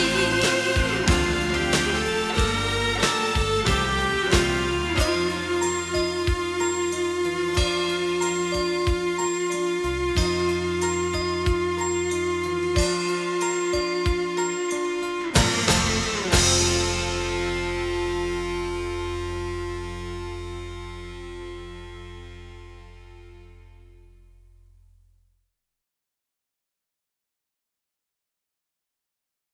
see.